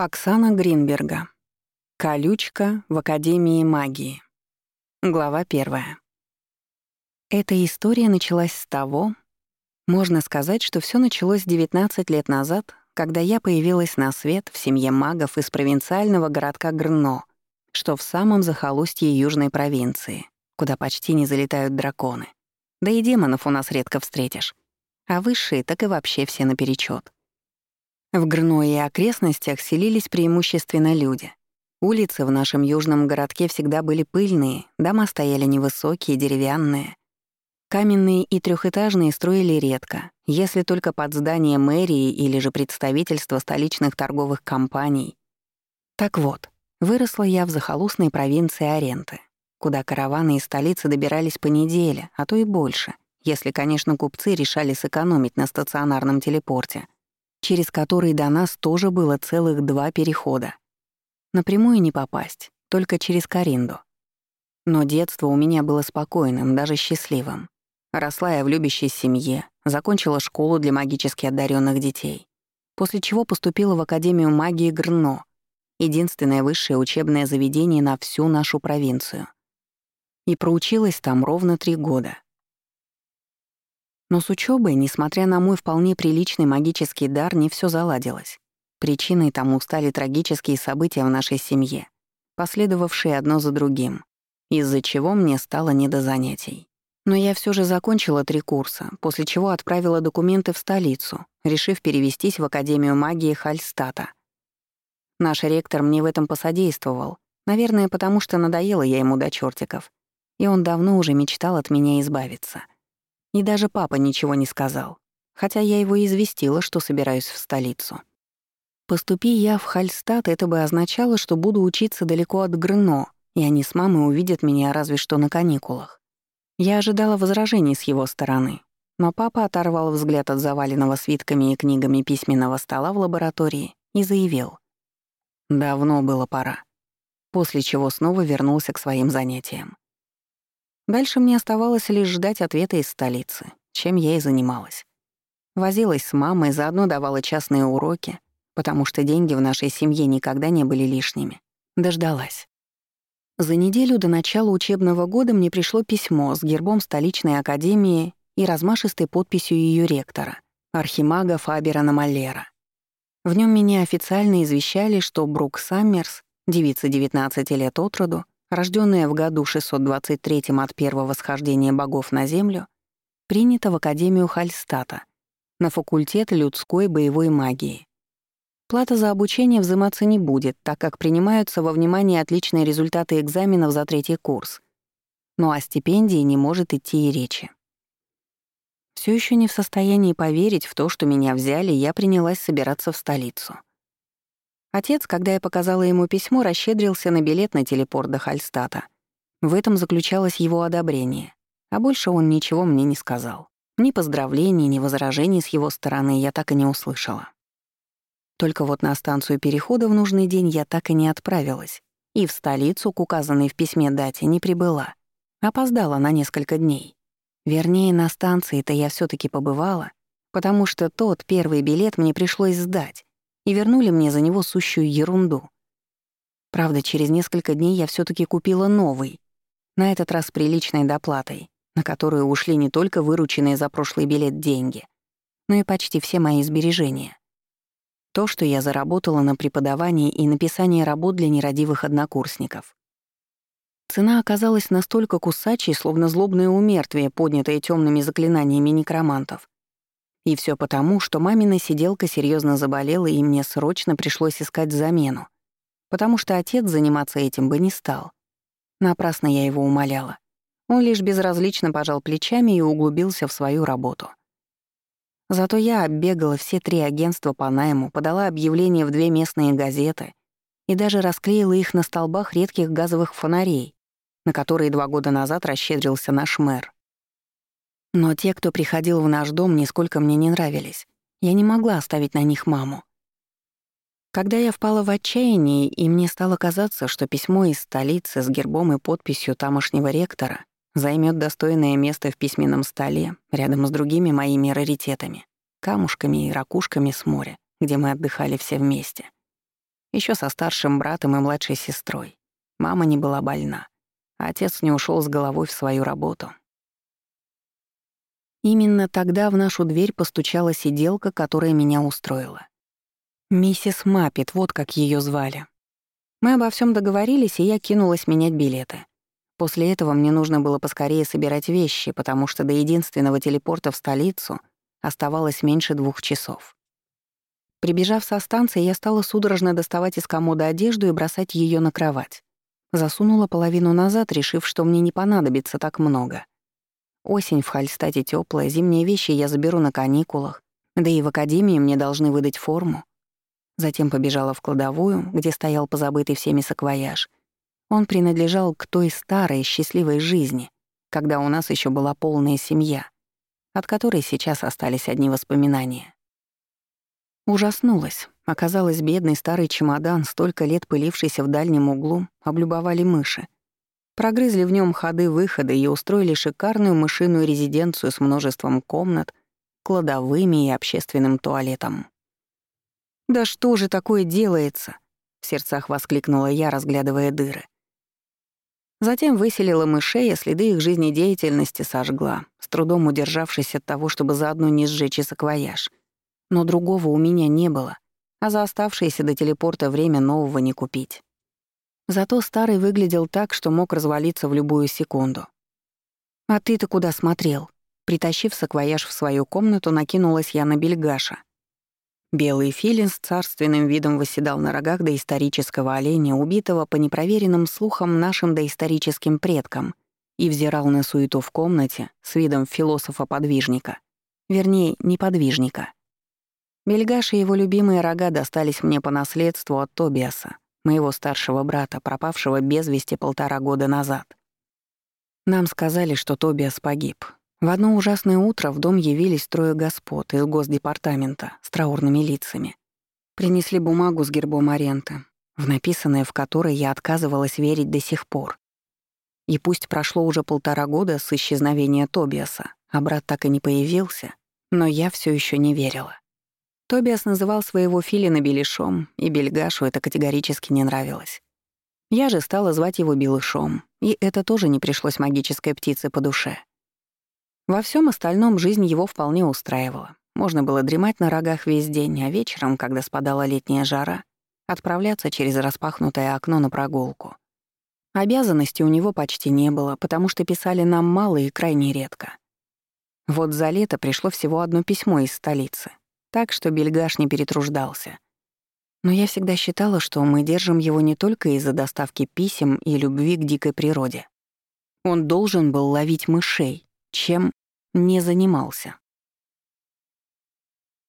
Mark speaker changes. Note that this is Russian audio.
Speaker 1: Оксана Гринберга. Колючка в Академии магии. Глава первая. Эта история началась с того, можно сказать, что все началось 19 лет назад, когда я появилась на свет в семье магов из провинциального городка Грно, что в самом захолустье южной провинции, куда почти не залетают драконы. Да и демонов у нас редко встретишь. А высшие так и вообще все наперечет. В Грно и окрестностях селились преимущественно люди. Улицы в нашем южном городке всегда были пыльные, дома стояли невысокие, деревянные. Каменные и трехэтажные строили редко, если только под здание мэрии или же представительства столичных торговых компаний. Так вот, выросла я в захолустной провинции Аренты, куда караваны из столицы добирались по неделе, а то и больше, если, конечно, купцы решали сэкономить на стационарном телепорте — через который до нас тоже было целых два перехода. Напрямую не попасть, только через Каринду. Но детство у меня было спокойным, даже счастливым. Росла я в любящей семье, закончила школу для магически одаренных детей, после чего поступила в Академию магии Грно, единственное высшее учебное заведение на всю нашу провинцию. И проучилась там ровно три года. Но с учебой, несмотря на мой вполне приличный магический дар, не все заладилось. Причиной тому стали трагические события в нашей семье, последовавшие одно за другим, из-за чего мне стало не до занятий. Но я все же закончила три курса, после чего отправила документы в столицу, решив перевестись в Академию магии Хальстата. Наш ректор мне в этом посодействовал, наверное, потому что надоела я ему до чертиков, и он давно уже мечтал от меня избавиться — и даже папа ничего не сказал, хотя я его известила, что собираюсь в столицу. Поступи я в Хальстад, это бы означало, что буду учиться далеко от Грно, и они с мамой увидят меня разве что на каникулах. Я ожидала возражений с его стороны, но папа оторвал взгляд от заваленного свитками и книгами письменного стола в лаборатории и заявил. «Давно было пора», после чего снова вернулся к своим занятиям. Дальше мне оставалось лишь ждать ответа из столицы, чем я и занималась. Возилась с мамой, заодно давала частные уроки, потому что деньги в нашей семье никогда не были лишними. Дождалась. За неделю до начала учебного года мне пришло письмо с гербом столичной академии и размашистой подписью ее ректора, архимага Фабера Маллера. В нем меня официально извещали, что Брук Саммерс, девица 19 лет от роду, рожденная в году 623 от первого схождения богов на Землю, принята в Академию Хальстата на факультет людской боевой магии. Плата за обучение взиматься не будет, так как принимаются во внимание отличные результаты экзаменов за третий курс. Ну а стипендии не может идти и речи. Все еще не в состоянии поверить в то, что меня взяли, я принялась собираться в столицу. Отец, когда я показала ему письмо, расщедрился на билет на телепорт до Хальстата. В этом заключалось его одобрение, а больше он ничего мне не сказал. Ни поздравлений, ни возражений с его стороны я так и не услышала. Только вот на станцию перехода в нужный день я так и не отправилась, и в столицу к указанной в письме дате не прибыла. Опоздала на несколько дней. Вернее, на станции-то я все таки побывала, потому что тот первый билет мне пришлось сдать, и вернули мне за него сущую ерунду. Правда, через несколько дней я все таки купила новый, на этот раз с приличной доплатой, на которую ушли не только вырученные за прошлый билет деньги, но и почти все мои сбережения. То, что я заработала на преподавании и написании работ для нерадивых однокурсников. Цена оказалась настолько кусачей, словно злобное умертвие, поднятое темными заклинаниями некромантов, и все потому, что мамина сиделка серьезно заболела, и мне срочно пришлось искать замену, потому что отец заниматься этим бы не стал. Напрасно я его умоляла. Он лишь безразлично пожал плечами и углубился в свою работу. Зато я оббегала все три агентства по найму, подала объявления в две местные газеты и даже расклеила их на столбах редких газовых фонарей, на которые два года назад расщедрился наш мэр. Но те, кто приходил в наш дом, нисколько мне не нравились. Я не могла оставить на них маму. Когда я впала в отчаяние, и мне стало казаться, что письмо из столицы с гербом и подписью тамошнего ректора займет достойное место в письменном столе рядом с другими моими раритетами, камушками и ракушками с моря, где мы отдыхали все вместе. еще со старшим братом и младшей сестрой. Мама не была больна. Отец не ушел с головой в свою работу. Именно тогда в нашу дверь постучала сиделка, которая меня устроила. Миссис Маппет, вот как ее звали. Мы обо всем договорились, и я кинулась менять билеты. После этого мне нужно было поскорее собирать вещи, потому что до единственного телепорта в столицу оставалось меньше двух часов. Прибежав со станции, я стала судорожно доставать из комода одежду и бросать ее на кровать. Засунула половину назад, решив, что мне не понадобится так много. Осень в Хальстате теплая, зимние вещи я заберу на каникулах, да и в академии мне должны выдать форму. Затем побежала в кладовую, где стоял позабытый всеми саквояж. Он принадлежал к той старой счастливой жизни, когда у нас еще была полная семья, от которой сейчас остались одни воспоминания. Ужаснулась. Оказалось, бедный старый чемодан, столько лет пылившийся в дальнем углу, облюбовали мыши. Прогрызли в нем ходы-выходы и устроили шикарную мышиную резиденцию с множеством комнат, кладовыми и общественным туалетом. «Да что же такое делается?» — в сердцах воскликнула я, разглядывая дыры. Затем выселила мышей, а следы их жизнедеятельности сожгла, с трудом удержавшись от того, чтобы заодно не сжечь и саквояж — но другого у меня не было, а за оставшееся до телепорта время нового не купить. Зато старый выглядел так, что мог развалиться в любую секунду. «А ты-то куда смотрел?» Притащив саквояж в свою комнату, накинулась я на бельгаша. Белый филин с царственным видом восседал на рогах доисторического оленя, убитого по непроверенным слухам нашим доисторическим предкам, и взирал на суету в комнате с видом философа-подвижника. Вернее, неподвижника. Бельгаш и его любимые рога достались мне по наследству от Тобиаса, моего старшего брата, пропавшего без вести полтора года назад. Нам сказали, что Тобиас погиб. В одно ужасное утро в дом явились трое господ из Госдепартамента с траурными лицами. Принесли бумагу с гербом аренты, в написанное в которой я отказывалась верить до сих пор. И пусть прошло уже полтора года с исчезновения Тобиаса, а брат так и не появился, но я все еще не верила. Тобиас называл своего филина Белишом, и Бельгашу это категорически не нравилось. Я же стала звать его Белышом, и это тоже не пришлось магической птице по душе. Во всем остальном жизнь его вполне устраивала. Можно было дремать на рогах весь день, а вечером, когда спадала летняя жара, отправляться через распахнутое окно на прогулку. Обязанностей у него почти не было, потому что писали нам мало и крайне редко. Вот за лето пришло всего одно письмо из столицы, так что Бельгаш не перетруждался. Но я всегда считала, что мы держим его не только из-за доставки писем и любви к дикой природе. Он должен был ловить мышей, чем не занимался.